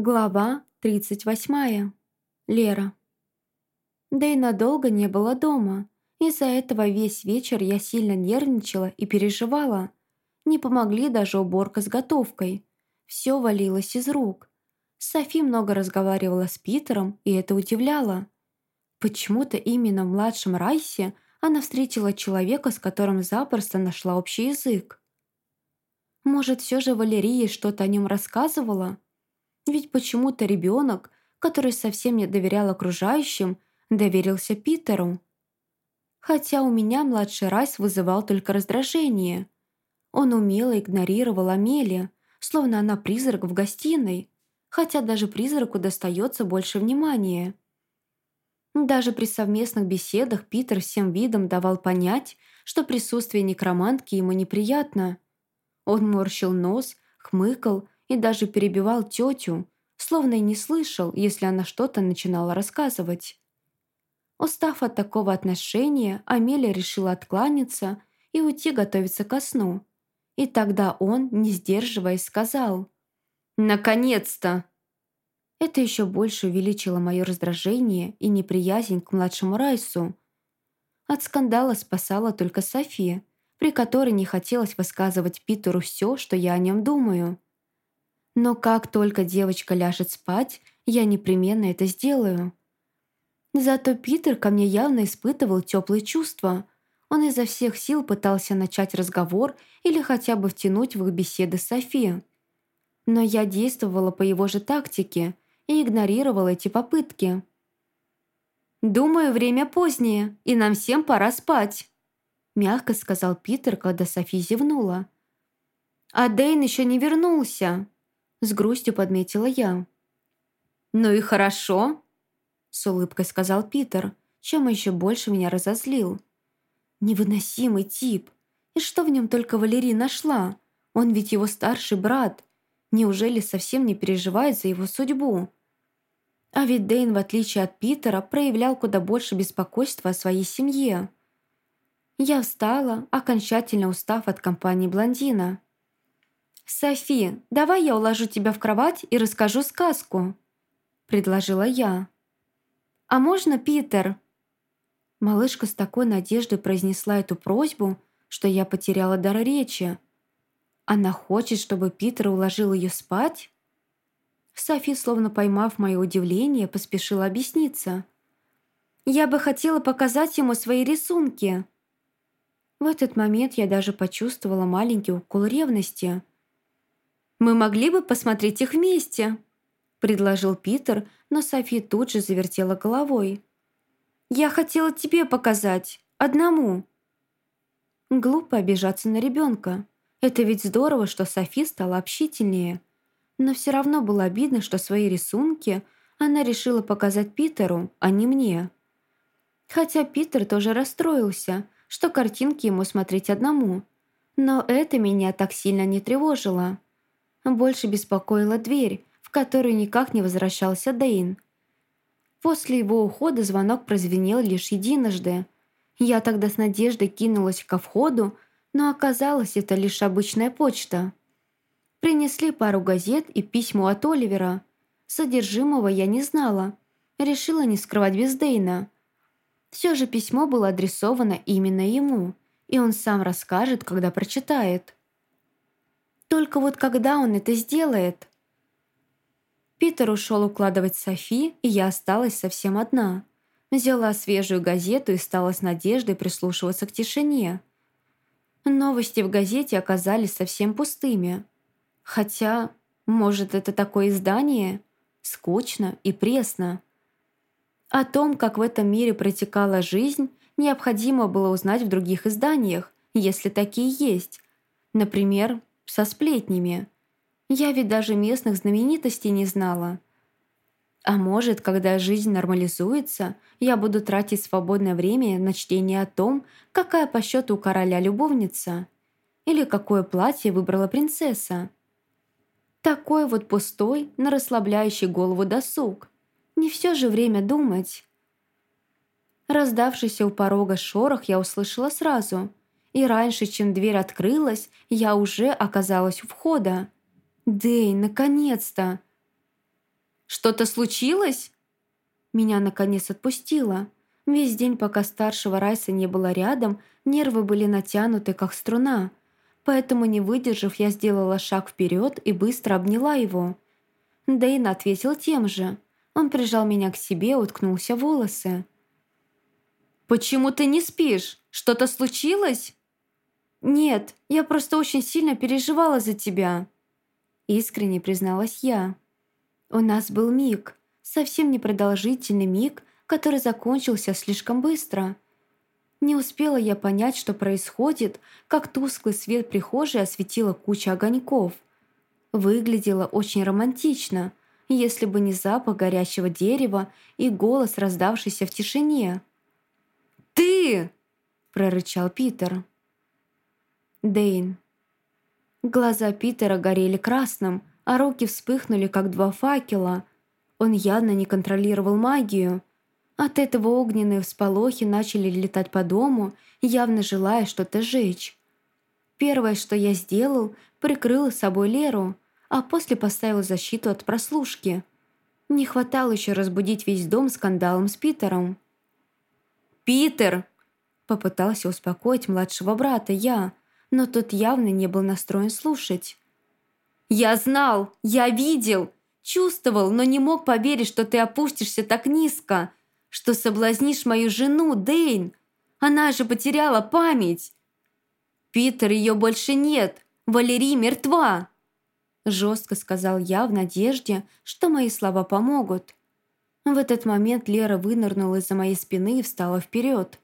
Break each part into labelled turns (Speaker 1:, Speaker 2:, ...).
Speaker 1: Глава 38. Лера. Да и надолго не было дома. Из-за этого весь вечер я сильно нервничала и переживала. Не помогли даже уборка с готовкой. Все валилось из рук. Софи много разговаривала с Питером, и это удивляло. Почему-то именно в младшем Райсе она встретила человека, с которым запросто нашла общий язык. Может, все же Валерия что-то о нем рассказывала? Ведь почему-то ребенок, который совсем не доверял окружающим, доверился Питеру. Хотя у меня младший Райс вызывал только раздражение. Он умело игнорировал Амелия, словно она призрак в гостиной, хотя даже призраку достается больше внимания. Даже при совместных беседах Питер всем видом давал понять, что присутствие некромантки ему неприятно. Он морщил нос, хмыкал и даже перебивал тетю, словно и не слышал, если она что-то начинала рассказывать. Устав от такого отношения, Амелия решила откланяться и уйти готовиться ко сну. И тогда он, не сдерживаясь, сказал «Наконец-то!». Это еще больше увеличило мое раздражение и неприязнь к младшему Райсу. От скандала спасала только София, при которой не хотелось высказывать Питеру все, что я о нем думаю. Но как только девочка ляжет спать, я непременно это сделаю. Зато Питер ко мне явно испытывал теплые чувства. Он изо всех сил пытался начать разговор или хотя бы втянуть в их беседы Софи. Но я действовала по его же тактике и игнорировала эти попытки. «Думаю, время позднее, и нам всем пора спать», мягко сказал Питер, когда Софи зевнула. «А Дэйн еще не вернулся», с грустью подметила я. «Ну и хорошо», — с улыбкой сказал Питер, чем еще больше меня разозлил. «Невыносимый тип. И что в нем только Валерий нашла? Он ведь его старший брат. Неужели совсем не переживает за его судьбу?» А ведь Дэйн, в отличие от Питера, проявлял куда больше беспокойства о своей семье. Я встала, окончательно устав от компании блондина. «Софи, давай я уложу тебя в кровать и расскажу сказку», — предложила я. «А можно Питер?» Малышка с такой надеждой произнесла эту просьбу, что я потеряла дар речи. Она хочет, чтобы Питер уложил ее спать? Софи, словно поймав мое удивление, поспешила объясниться. «Я бы хотела показать ему свои рисунки». В этот момент я даже почувствовала маленький укол ревности. Мы могли бы посмотреть их вместе», — предложил Питер, но Софи тут же завертела головой. «Я хотела тебе показать. Одному». Глупо обижаться на ребенка. Это ведь здорово, что Софи стала общительнее. Но все равно было обидно, что свои рисунки она решила показать Питеру, а не мне. Хотя Питер тоже расстроился, что картинки ему смотреть одному. Но это меня так сильно не тревожило. Больше беспокоила дверь, в которую никак не возвращался Дейн. После его ухода звонок прозвенел лишь единожды. Я тогда с надеждой кинулась ко входу, но оказалось, это лишь обычная почта. Принесли пару газет и письмо от Оливера. Содержимого я не знала. Решила не скрывать без Дейна. Все же письмо было адресовано именно ему, и он сам расскажет, когда прочитает. Только вот когда он это сделает? Питер ушел укладывать Софи, и я осталась совсем одна. Взяла свежую газету и стала с надеждой прислушиваться к тишине. Новости в газете оказались совсем пустыми. Хотя, может, это такое издание? Скучно и пресно. О том, как в этом мире протекала жизнь, необходимо было узнать в других изданиях, если такие есть. Например, со сплетнями. Я ведь даже местных знаменитостей не знала. А может, когда жизнь нормализуется, я буду тратить свободное время на чтение о том, какая по счету у короля любовница, или какое платье выбрала принцесса. Такой вот пустой, но расслабляющий голову досуг. Не все же время думать. Раздавшийся у порога шорох я услышала сразу – и раньше, чем дверь открылась, я уже оказалась у входа. «Дэй, наконец-то!» Что-то случилось?» Меня, наконец, отпустило. Весь день, пока старшего Райса не было рядом, нервы были натянуты, как струна. Поэтому, не выдержав, я сделала шаг вперед и быстро обняла его. Дэйн ответил тем же. Он прижал меня к себе, уткнулся в волосы. «Почему ты не спишь? Что-то случилось?» «Нет, я просто очень сильно переживала за тебя», искренне призналась я. У нас был миг, совсем непродолжительный миг, который закончился слишком быстро. Не успела я понять, что происходит, как тусклый свет прихожей осветила куча огоньков. Выглядело очень романтично, если бы не запах горящего дерева и голос, раздавшийся в тишине. «Ты!» – прорычал Питер. Дейн. Глаза Питера горели красным, а руки вспыхнули, как два факела. Он явно не контролировал магию. От этого огненные всполохи начали летать по дому, явно желая что-то сжечь. Первое, что я сделал, прикрыл собой Леру, а после поставил защиту от прослушки. Не хватало еще разбудить весь дом скандалом с Питером. «Питер!» – попытался успокоить младшего брата я, но тот явно не был настроен слушать. «Я знал! Я видел! Чувствовал, но не мог поверить, что ты опустишься так низко, что соблазнишь мою жену, Дейн. Она же потеряла память!» «Питер, ее больше нет! Валерий мертва!» Жестко сказал я в надежде, что мои слова помогут. В этот момент Лера вынырнула из-за моей спины и встала вперед.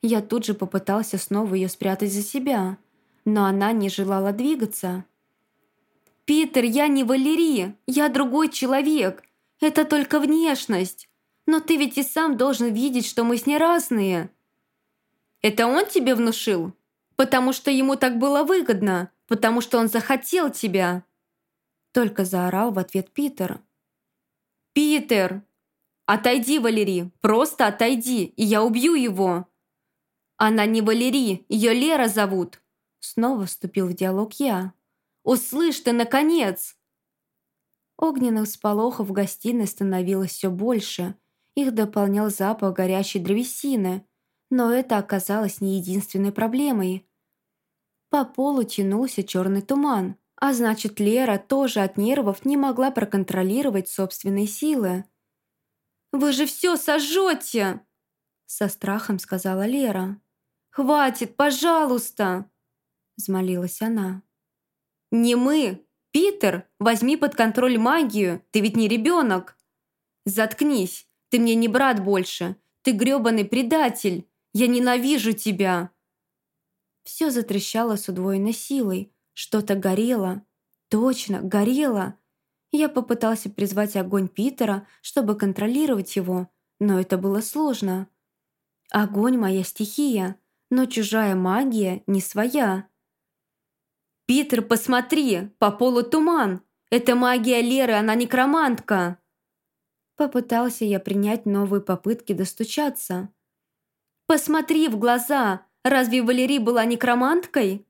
Speaker 1: Я тут же попытался снова ее спрятать за себя, но она не желала двигаться. «Питер, я не Валерия, я другой человек. Это только внешность. Но ты ведь и сам должен видеть, что мы с ней разные». «Это он тебе внушил? Потому что ему так было выгодно, потому что он захотел тебя». Только заорал в ответ Питер. «Питер! Отойди, Валерий, просто отойди, и я убью его!» «Она не Валерий, ее Лера зовут!» Снова вступил в диалог я. «Услышь ты, наконец!» Огненных сполохов в гостиной становилось все больше. Их дополнял запах горящей древесины. Но это оказалось не единственной проблемой. По полу тянулся черный туман, а значит, Лера тоже от нервов не могла проконтролировать собственные силы. «Вы же все сожжете!» Со страхом сказала Лера. «Хватит, пожалуйста!» Взмолилась она. «Не мы! Питер, возьми под контроль магию, ты ведь не ребенок!» «Заткнись, ты мне не брат больше, ты грёбаный предатель, я ненавижу тебя!» Все затрещало с удвоенной силой, что-то горело. Точно, горело. Я попытался призвать огонь Питера, чтобы контролировать его, но это было сложно. Огонь – моя стихия, но чужая магия не своя. «Питер, посмотри! По полу туман! Это магия Леры, она некромантка!» Попытался я принять новые попытки достучаться. «Посмотри в глаза! Разве Валерий была некроманткой?»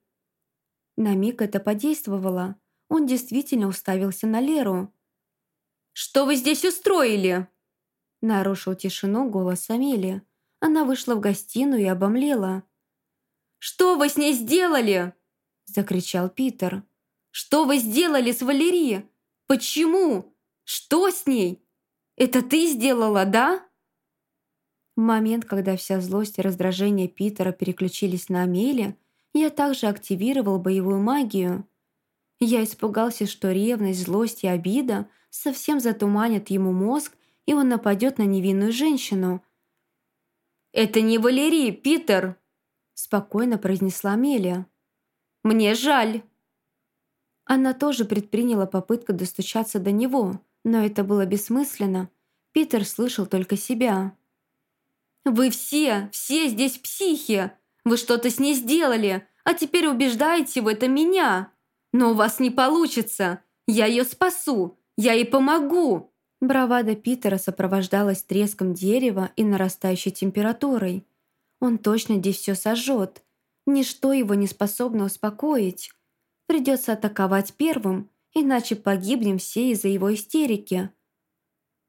Speaker 1: На миг это подействовало. Он действительно уставился на Леру. «Что вы здесь устроили?» Нарушил тишину голос Амели. Она вышла в гостиную и обомлела. «Что вы с ней сделали?» Закричал Питер. «Что вы сделали с Валерией? Почему? Что с ней? Это ты сделала, да?» В момент, когда вся злость и раздражение Питера переключились на Амели, я также активировал боевую магию. Я испугался, что ревность, злость и обида совсем затуманят ему мозг, и он нападет на невинную женщину. «Это не Валерий, Питер!» спокойно произнесла Амелия. Мне жаль». Она тоже предприняла попытку достучаться до него, но это было бессмысленно. Питер слышал только себя. «Вы все, все здесь психи! Вы что-то с ней сделали, а теперь убеждаете в этом меня! Но у вас не получится! Я ее спасу! Я ей помогу!» Бравада Питера сопровождалась треском дерева и нарастающей температурой. Он точно здесь все сожжет. Ничто его не способно успокоить. Придется атаковать первым, иначе погибнем все из-за его истерики.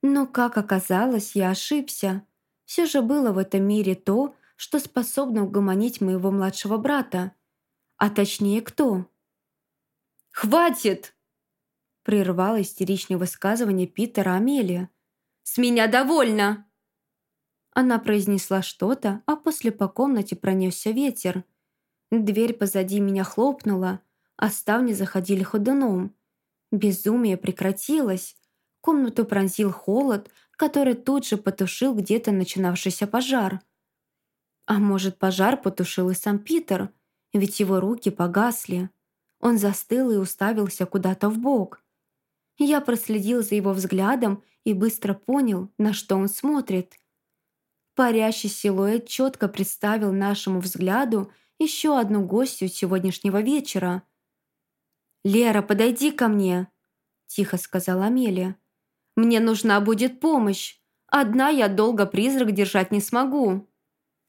Speaker 1: Но, как оказалось, я ошибся. Все же было в этом мире то, что способно угомонить моего младшего брата. А точнее, кто?
Speaker 2: «Хватит!»
Speaker 1: прервала истеричное высказывание Питера Амелия.
Speaker 2: «С меня довольно!»
Speaker 1: Она произнесла что-то, а после по комнате пронесся ветер. Дверь позади меня хлопнула, а ставни заходили ходуном. Безумие прекратилось. Комнату пронзил холод, который тут же потушил где-то начинавшийся пожар. А может, пожар потушил и сам Питер, ведь его руки погасли. Он застыл и уставился куда-то в бок. Я проследил за его взглядом и быстро понял, на что он смотрит. Парящий силуэт четко представил нашему взгляду еще одну гостью сегодняшнего вечера. «Лера, подойди ко мне!» – тихо сказала Амелия. «Мне нужна будет помощь. Одна я долго призрак держать не смогу».